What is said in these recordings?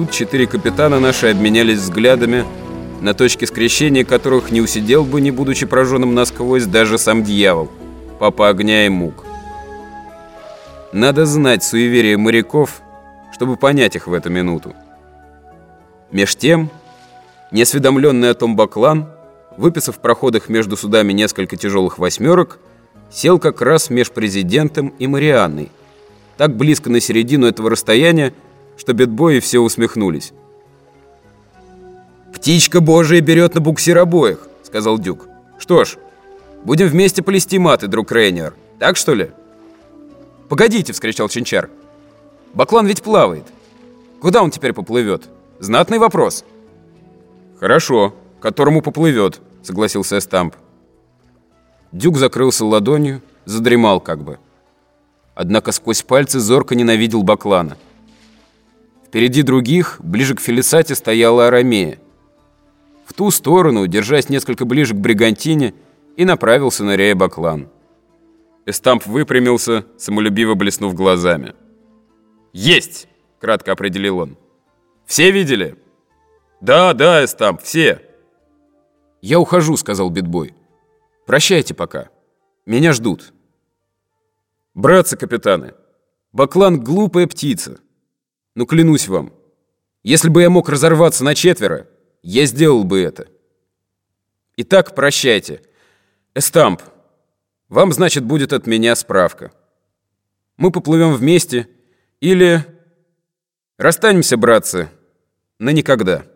Тут четыре капитана наши обменялись взглядами, на точке скрещения которых не усидел бы, не будучи прожженным насквозь, даже сам дьявол, папа огня и мук. Надо знать суеверие моряков, чтобы понять их в эту минуту. Меж тем, неосведомленный о том Баклан, выписав в проходах между судами несколько тяжелых восьмерок, сел как раз меж президентом и Марианной, так близко на середину этого расстояния, что бедбои все усмехнулись. «Птичка Божия берет на буксир обоих», — сказал Дюк. «Что ж, будем вместе плести маты, друг Рейнер. Так что ли?» «Погодите», — вскричал Чинчар. «Баклан ведь плавает. Куда он теперь поплывет? Знатный вопрос». «Хорошо, которому поплывет», — согласился Эстамп. Дюк закрылся ладонью, задремал как бы. Однако сквозь пальцы зорко ненавидел Баклана. Впереди других, ближе к Фелисате, стояла Арамея. В ту сторону, держась несколько ближе к Бригантине, и направился на Рея Баклан. Эстамп выпрямился, самолюбиво блеснув глазами. «Есть!» — кратко определил он. «Все видели?» «Да, да, Эстамп, все!» «Я ухожу», — сказал Битбой. «Прощайте пока. Меня ждут». «Братцы капитаны, Баклан — глупая птица. Ну, клянусь вам, если бы я мог разорваться на четверо, я сделал бы это. Итак, прощайте. Эстамп, вам, значит, будет от меня справка. Мы поплывем вместе или... Расстанемся, братцы, на никогда.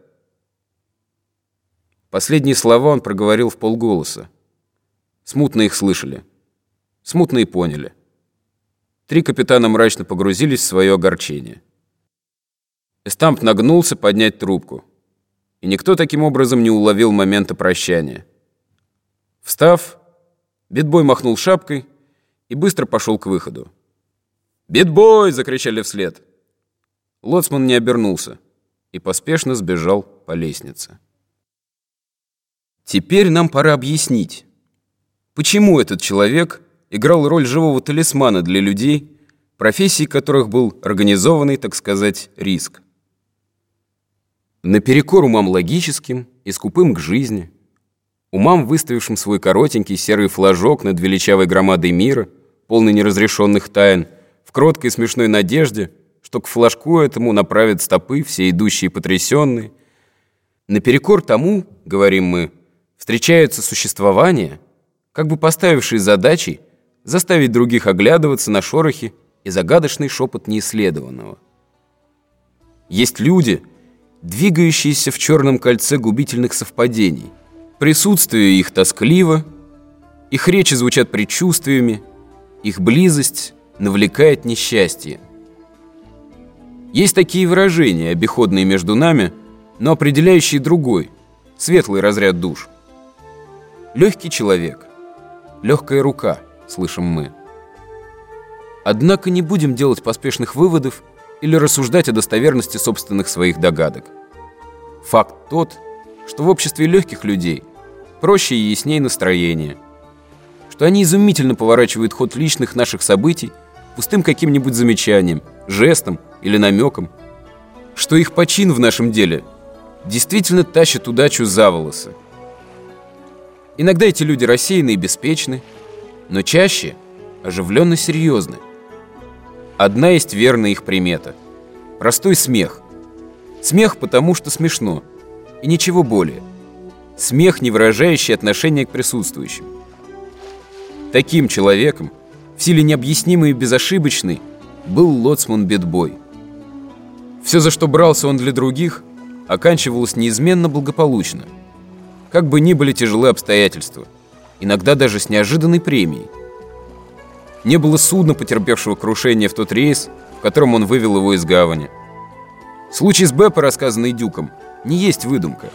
Последние слова он проговорил в полголоса. Смутно их слышали. Смутно и поняли. Три капитана мрачно погрузились в свое огорчение. Эстамп нагнулся поднять трубку. И никто таким образом не уловил момента прощания. Встав, Битбой махнул шапкой и быстро пошел к выходу. «Битбой!» — закричали вслед. Лоцман не обернулся и поспешно сбежал по лестнице. Теперь нам пора объяснить, почему этот человек играл роль живого талисмана для людей, профессией которых был организованный, так сказать, риск. Наперекор умам логическим и скупым к жизни, умам, выставившим свой коротенький серый флажок над величавой громадой мира, полный неразрешенных тайн, в кроткой смешной надежде, что к флажку этому направят стопы все идущие потрясенные. Наперекор тому, говорим мы, встречаются существования, как бы поставившие задачей заставить других оглядываться на шорохи и загадочный шепот неисследованного. Есть люди — двигающиеся в черном кольце губительных совпадений. Присутствие их тоскливо, их речи звучат предчувствиями, их близость навлекает несчастье. Есть такие выражения, обиходные между нами, но определяющие другой, светлый разряд душ. Легкий человек, легкая рука, слышим мы. Однако не будем делать поспешных выводов или рассуждать о достоверности собственных своих догадок. Факт тот, что в обществе легких людей проще и яснее настроение, что они изумительно поворачивают ход личных наших событий пустым каким-нибудь замечанием, жестом или намеком, что их почин в нашем деле действительно тащит удачу за волосы. Иногда эти люди рассеяны и беспечны, но чаще оживленно серьезны. Одна есть верная их примета – простой смех. Смех потому, что смешно, и ничего более. Смех, не выражающий отношения к присутствующим. Таким человеком, в силе необъяснимой и безошибочной, был лоцман Бедбой. Все, за что брался он для других, оканчивалось неизменно благополучно. Как бы ни были тяжелые обстоятельства, иногда даже с неожиданной премией. Не было судна, потерпевшего крушение в тот рейс, в котором он вывел его из гавани. Случай с Беппо, рассказанный Дюком, не есть выдумка.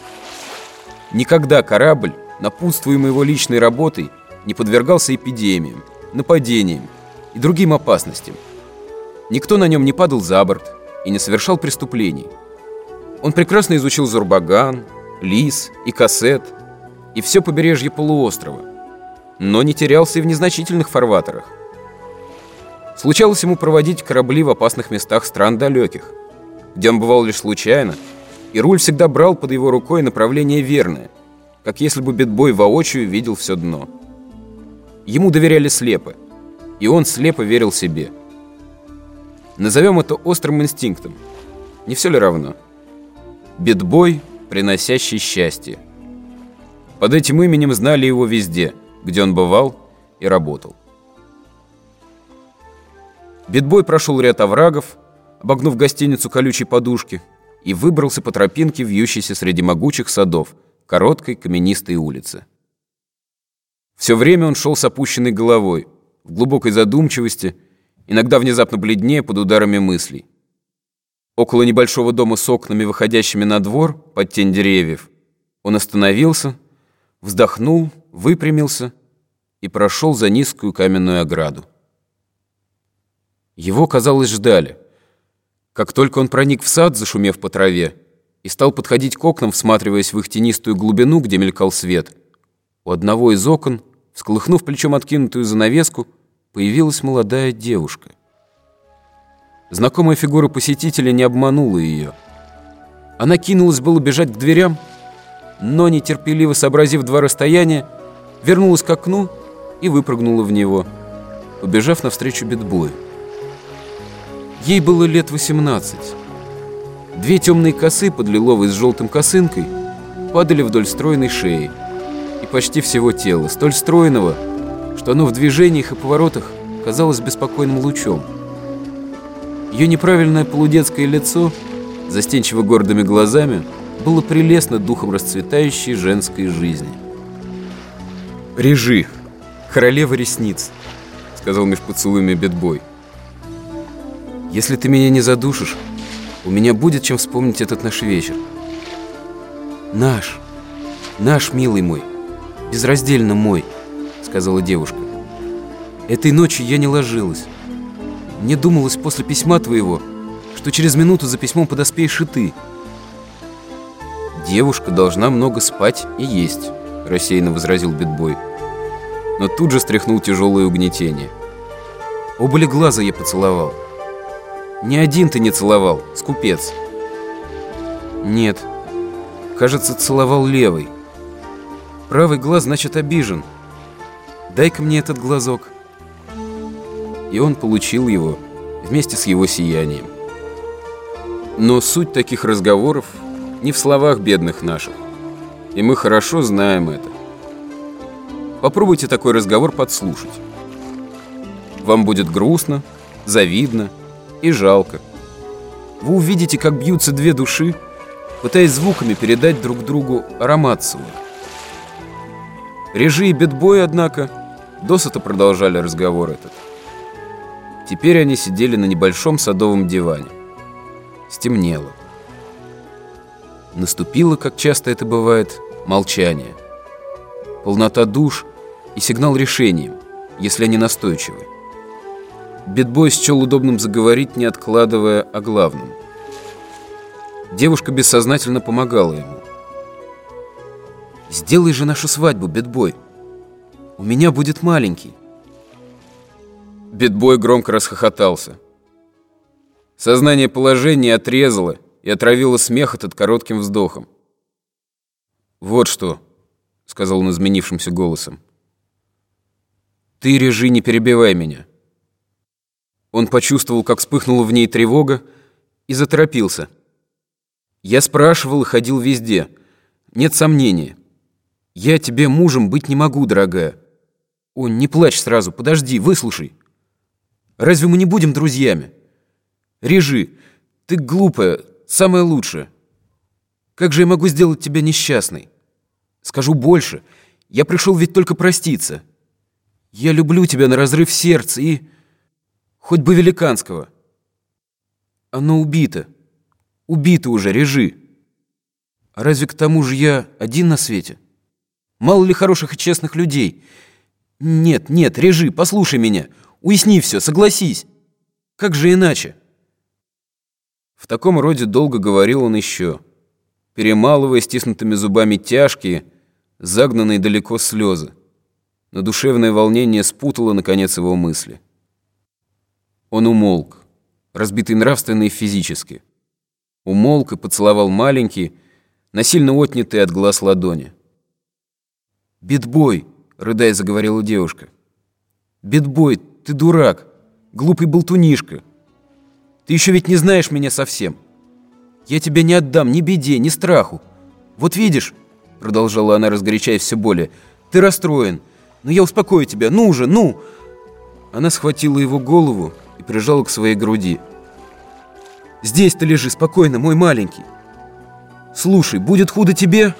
Никогда корабль, напутствуемый его личной работой, не подвергался эпидемиям, нападениям и другим опасностям. Никто на нем не падал за борт и не совершал преступлений. Он прекрасно изучил Зурбаган, Лис и Кассет и все побережье полуострова, но не терялся и в незначительных фарватерах. Случалось ему проводить корабли в опасных местах стран далеких, где он бывал лишь случайно, и руль всегда брал под его рукой направление верное, как если бы битбой воочию видел все дно. Ему доверяли слепо, и он слепо верил себе. Назовем это острым инстинктом. Не все ли равно? Битбой, приносящий счастье. Под этим именем знали его везде, где он бывал и работал. Битбой прошел ряд оврагов, обогнув гостиницу колючей подушки, и выбрался по тропинке, вьющейся среди могучих садов, короткой каменистой улицы. Все время он шел с опущенной головой, в глубокой задумчивости, иногда внезапно бледнее под ударами мыслей. Около небольшого дома с окнами, выходящими на двор, под тень деревьев, он остановился, вздохнул, выпрямился и прошел за низкую каменную ограду. Его, казалось, ждали. Как только он проник в сад, зашумев по траве, и стал подходить к окнам, всматриваясь в их тенистую глубину, где мелькал свет, у одного из окон, всколыхнув плечом откинутую занавеску, появилась молодая девушка. Знакомая фигура посетителя не обманула ее. Она кинулась было бежать к дверям, но, нетерпеливо сообразив два расстояния, вернулась к окну и выпрыгнула в него, убежав навстречу битбою. Ей было лет 18. Две темные косы под лиловой с желтым косынкой падали вдоль стройной шеи и почти всего тела, столь стройного, что оно в движениях и поворотах казалось беспокойным лучом. Ее неправильное полудетское лицо, застенчиво гордыми глазами, было прелестно духом расцветающей женской жизни. «Режи, королева ресниц», — сказал меж поцелуями бедбой. Если ты меня не задушишь, у меня будет чем вспомнить этот наш вечер. Наш, наш, милый мой, безраздельно мой, сказала девушка. Этой ночью я не ложилась. Мне думалось после письма твоего, что через минуту за письмом подоспеешь и ты. Девушка должна много спать и есть, рассеянно возразил Битбой. Но тут же стряхнул тяжелое угнетение. Оба ли глаза я поцеловал. Ни один ты не целовал, скупец. Нет. Кажется, целовал левый. Правый глаз, значит, обижен. Дай-ка мне этот глазок. И он получил его вместе с его сиянием. Но суть таких разговоров не в словах бедных наших. И мы хорошо знаем это. Попробуйте такой разговор подслушать. Вам будет грустно, завидно, и жалко. Вы увидите, как бьются две души, пытаясь звуками передать друг другу аромат свой. Режи и битбой, однако, досыта продолжали разговор этот. Теперь они сидели на небольшом садовом диване. Стемнело. Наступило, как часто это бывает, молчание. Полнота душ и сигнал решением, если они настойчивы. Битбой счел удобным заговорить, не откладывая о главном. Девушка бессознательно помогала ему. «Сделай же нашу свадьбу, Битбой. У меня будет маленький». Битбой громко расхохотался. Сознание положения отрезало и отравило смех этот коротким вздохом. «Вот что», — сказал он изменившимся голосом. «Ты, Режи, не перебивай меня. Он почувствовал, как вспыхнула в ней тревога, и заторопился. Я спрашивал и ходил везде. Нет сомнения. Я тебе мужем быть не могу, дорогая. О, не плачь сразу, подожди, выслушай. Разве мы не будем друзьями? Режи, ты глупая, самое лучшее. Как же я могу сделать тебя несчастной? Скажу больше, я пришел ведь только проститься. Я люблю тебя на разрыв сердца и... Хоть бы великанского. Оно убито. Убито уже, режи. А разве к тому же я один на свете? Мало ли хороших и честных людей. Нет, нет, режи, послушай меня. Уясни все, согласись. Как же иначе? В таком роде долго говорил он еще, перемалывая стиснутыми зубами тяжкие, загнанные далеко слезы. Но душевное волнение спутало, наконец, его мысли. Он умолк, разбитый нравственно и физически. Умолк и поцеловал маленький, насильно отнятый от глаз ладони. «Битбой!» — рыдая заговорила девушка. «Битбой, ты дурак, глупый болтунишка. Ты еще ведь не знаешь меня совсем. Я тебя не отдам ни беде, ни страху. Вот видишь, — продолжала она, разгорячаясь все более, — ты расстроен. Но я успокою тебя, ну же, ну!» Она схватила его голову и прижала к своей груди. «Здесь ты лежи спокойно, мой маленький. Слушай, будет худо тебе,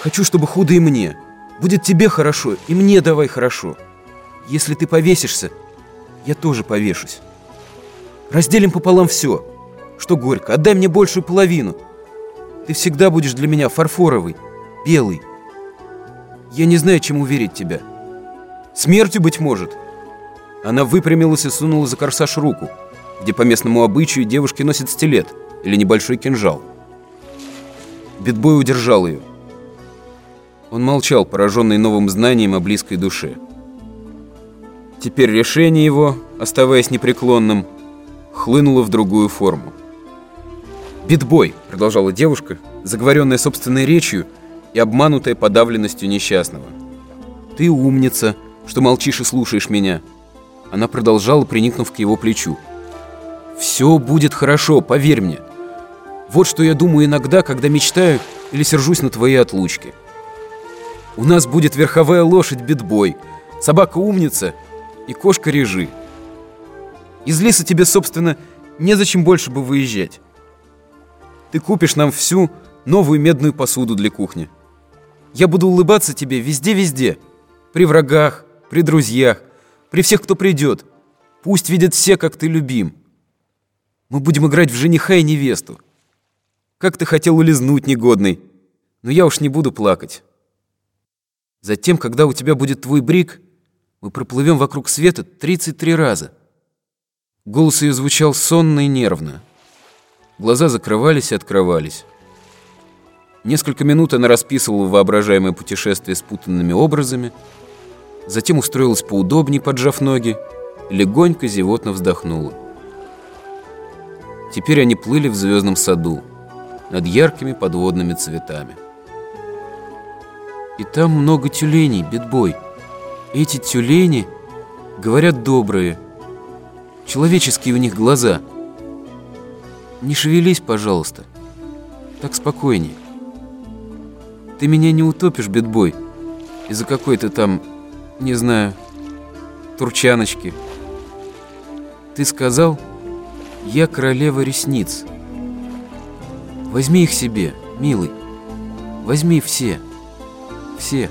хочу, чтобы худо и мне. Будет тебе хорошо, и мне давай хорошо. Если ты повесишься, я тоже повешусь. Разделим пополам все. Что горько, отдай мне большую половину. Ты всегда будешь для меня фарфоровый, белый. Я не знаю, чем уверить тебя. Смертью, быть может. Она выпрямилась и сунула за корсаж руку, где по местному обычаю девушки носят стилет или небольшой кинжал. Битбой удержал ее. Он молчал, пораженный новым знанием о близкой душе. Теперь решение его, оставаясь непреклонным, хлынуло в другую форму. «Битбой», — продолжала девушка, заговоренная собственной речью и обманутая подавленностью несчастного. «Ты умница, что молчишь и слушаешь меня». Она продолжала, приникнув к его плечу. «Все будет хорошо, поверь мне. Вот что я думаю иногда, когда мечтаю или сержусь на твоей отлучке. У нас будет верховая лошадь битбой, собака умница и кошка режи. Из леса тебе, собственно, незачем больше бы выезжать. Ты купишь нам всю новую медную посуду для кухни. Я буду улыбаться тебе везде-везде. При врагах, при друзьях, при всех, кто придет. Пусть видят все, как ты любим. Мы будем играть в жениха и невесту. Как ты хотел улизнуть, негодный. Но я уж не буду плакать. Затем, когда у тебя будет твой брик, мы проплывем вокруг света 33 раза. Голос ее звучал сонно и нервно. Глаза закрывались и открывались. Несколько минут она расписывала воображаемое путешествие с путанными образами, затем устроилась поудобнее, поджав ноги, легонько зевотно вздохнула. Теперь они плыли в звездном саду над яркими подводными цветами. И там много тюленей, битбой. Эти тюлени, говорят, добрые. Человеческие у них глаза. Не шевелись, пожалуйста. Так спокойней. Ты меня не утопишь, битбой, из-за какой-то там, не знаю, турчаночки. Ты сказал, я королева ресниц. Возьми их себе, милый. Возьми все. Все.